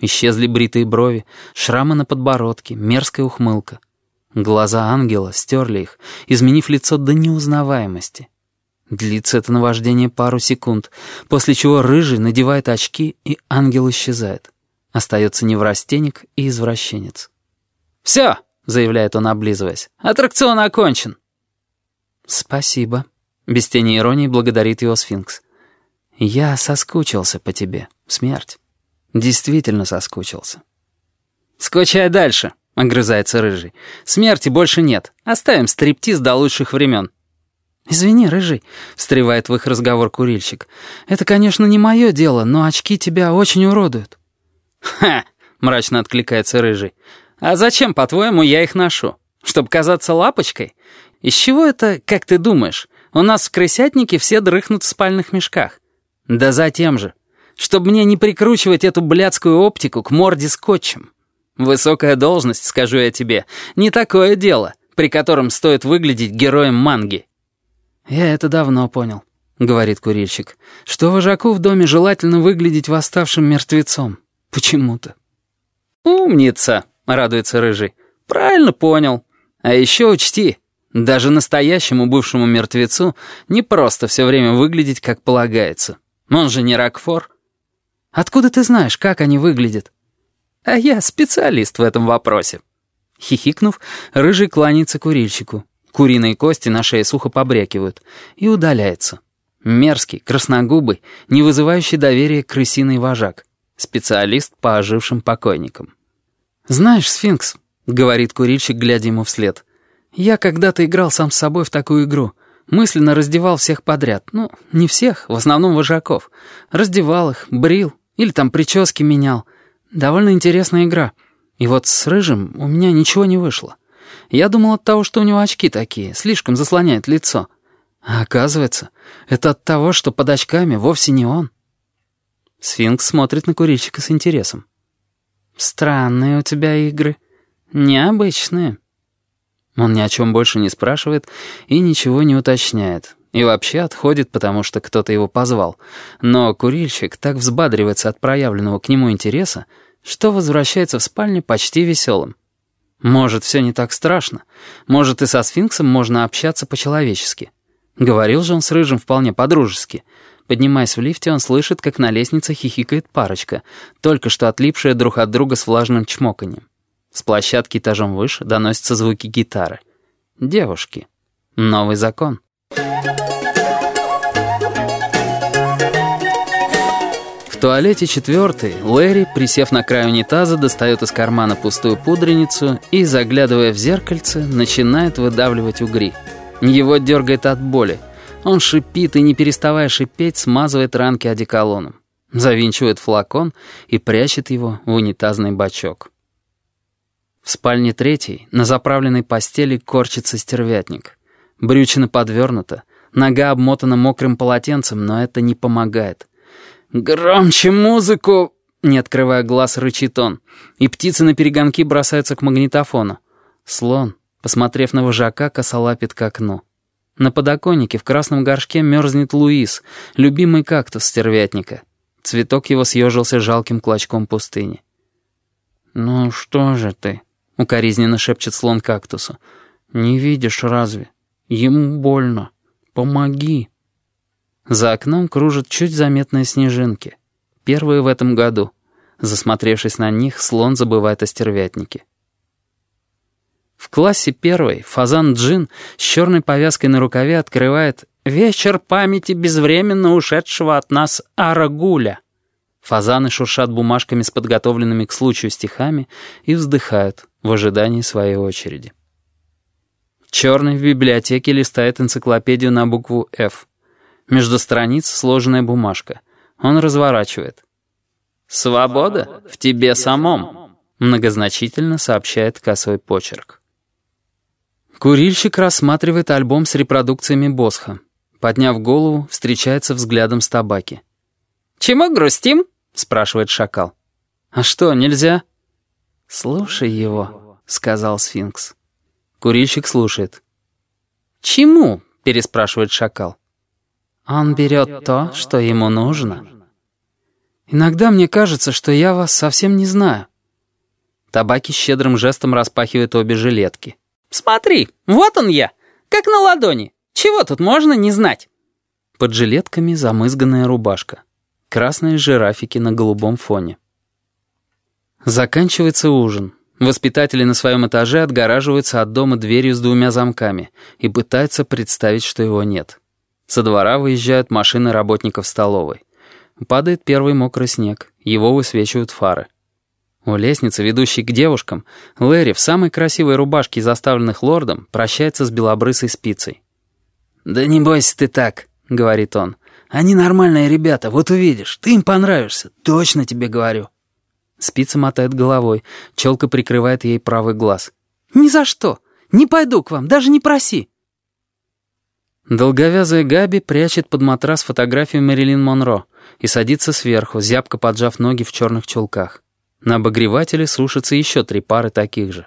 Исчезли бритые брови, шрамы на подбородке, мерзкая ухмылка. Глаза ангела стерли их, изменив лицо до неузнаваемости. Длится это наваждение пару секунд, после чего рыжий надевает очки, и ангел исчезает. Остается неврастенник и извращенец. «Все!» — заявляет он, облизываясь. «Аттракцион окончен!» «Спасибо», — без тени иронии благодарит его сфинкс. «Я соскучился по тебе, смерть. Действительно соскучился». «Скучай дальше», — огрызается Рыжий. «Смерти больше нет. Оставим стриптиз до лучших времен». «Извини, Рыжий», — встревает в их разговор курильщик. «Это, конечно, не мое дело, но очки тебя очень уродуют». «Ха!» — мрачно откликается Рыжий. «А зачем, по-твоему, я их ношу? Чтобы казаться лапочкой? Из чего это, как ты думаешь? У нас в крысятнике все дрыхнут в спальных мешках. Да затем же. Чтобы мне не прикручивать эту блядскую оптику к морде скотчем. Высокая должность, скажу я тебе, не такое дело, при котором стоит выглядеть героем манги». «Я это давно понял», — говорит курильщик, «что вожаку в доме желательно выглядеть восставшим мертвецом. Почему-то». «Умница», — радуется Рыжий. «Правильно понял. А еще учти, даже настоящему бывшему мертвецу не просто все время выглядеть как полагается. Он же не Рокфор». «Откуда ты знаешь, как они выглядят?» «А я специалист в этом вопросе». Хихикнув, Рыжий кланяется курильщику. Куриные кости на шее сухо побрякивают. И удаляется. Мерзкий, красногубый, не вызывающий доверия крысиный вожак. Специалист по ожившим покойникам. «Знаешь, сфинкс», — говорит курильщик, глядя ему вслед, «я когда-то играл сам с собой в такую игру. Мысленно раздевал всех подряд. Ну, не всех, в основном вожаков. Раздевал их, брил или там прически менял. Довольно интересная игра. И вот с Рыжим у меня ничего не вышло. Я думал от того, что у него очки такие, слишком заслоняют лицо. А оказывается, это от того, что под очками вовсе не он. Сфинкс смотрит на курильщика с интересом. «Странные у тебя игры. Необычные». Он ни о чем больше не спрашивает и ничего не уточняет. И вообще отходит, потому что кто-то его позвал. Но курильщик так взбадривается от проявленного к нему интереса, что возвращается в спальню почти веселым. Может, все не так страшно. Может, и со сфинксом можно общаться по-человечески. Говорил же он с Рыжим вполне по-дружески. Поднимаясь в лифте, он слышит, как на лестнице хихикает парочка, только что отлипшая друг от друга с влажным чмоканьем. С площадки этажом выше доносятся звуки гитары. Девушки. Новый закон. В туалете четвертый Лэри, присев на край унитаза, достает из кармана пустую пудреницу и, заглядывая в зеркальце, начинает выдавливать угри. Его дергает от боли. Он шипит и, не переставая шипеть, смазывает ранки одеколоном. Завинчивает флакон и прячет его в унитазный бачок. В спальне третьей на заправленной постели корчится стервятник. Брючина подвернута, нога обмотана мокрым полотенцем, но это не помогает. «Громче музыку!» Не открывая глаз, рычит он. И птицы на перегонки бросаются к магнитофону. Слон, посмотрев на вожака, косолапит к окну. На подоконнике в красном горшке мерзнет Луис, любимый кактус стервятника. Цветок его съежился жалким клочком пустыни. «Ну что же ты?» — укоризненно шепчет слон кактусу. «Не видишь разве? Ему больно. Помоги». За окном кружат чуть заметные снежинки. Первые в этом году. Засмотревшись на них, слон забывает о стервятнике. В классе первой фазан Джин с черной повязкой на рукаве открывает «Вечер памяти безвременно ушедшего от нас Арагуля». Фазаны шуршат бумажками с подготовленными к случаю стихами и вздыхают в ожидании своей очереди. Черный в библиотеке листает энциклопедию на букву «Ф». Между страниц сложенная бумажка. Он разворачивает. «Свобода в тебе самом», — многозначительно сообщает косой почерк. Курильщик рассматривает альбом с репродукциями Босха. Подняв голову, встречается взглядом с табаки. «Чему грустим?» — спрашивает шакал. «А что, нельзя?» «Слушай его», — сказал сфинкс. Курильщик слушает. «Чему?» — переспрашивает шакал. Он берет то, что ему нужно. «Иногда мне кажется, что я вас совсем не знаю». Табаки щедрым жестом распахивает обе жилетки. «Смотри, вот он я, как на ладони. Чего тут можно не знать?» Под жилетками замызганная рубашка. Красные жирафики на голубом фоне. Заканчивается ужин. Воспитатели на своем этаже отгораживаются от дома дверью с двумя замками и пытаются представить, что его нет. Со двора выезжают машины работников столовой. Падает первый мокрый снег, его высвечивают фары. У лестницы, ведущей к девушкам, Лэри в самой красивой рубашке, заставленных лордом, прощается с белобрысой спицей. «Да не бойся ты так», — говорит он. «Они нормальные ребята, вот увидишь. Ты им понравишься, точно тебе говорю». Спица мотает головой, челка прикрывает ей правый глаз. «Ни за что! Не пойду к вам, даже не проси!» Долговязая Габи прячет под матрас фотографию Мэрилин Монро и садится сверху, зябко поджав ноги в черных чулках. На обогревателе сушатся еще три пары таких же.